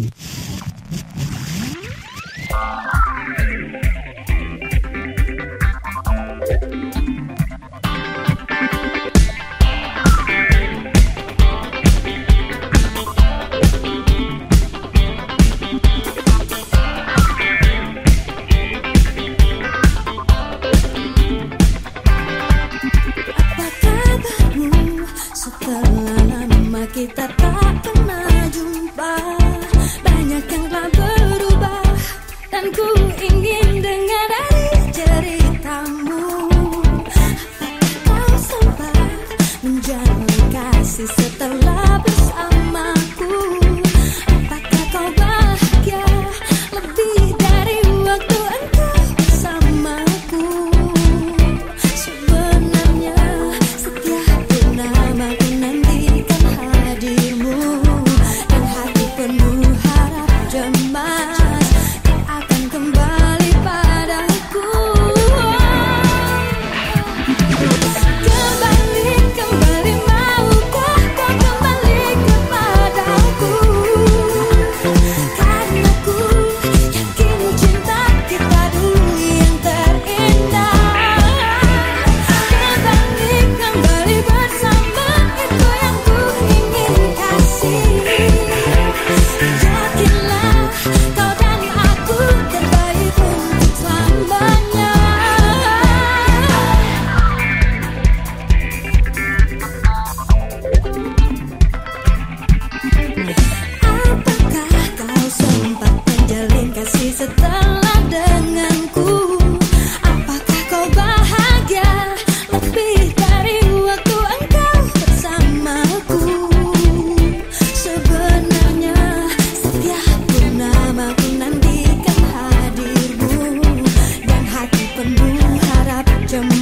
Música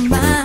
my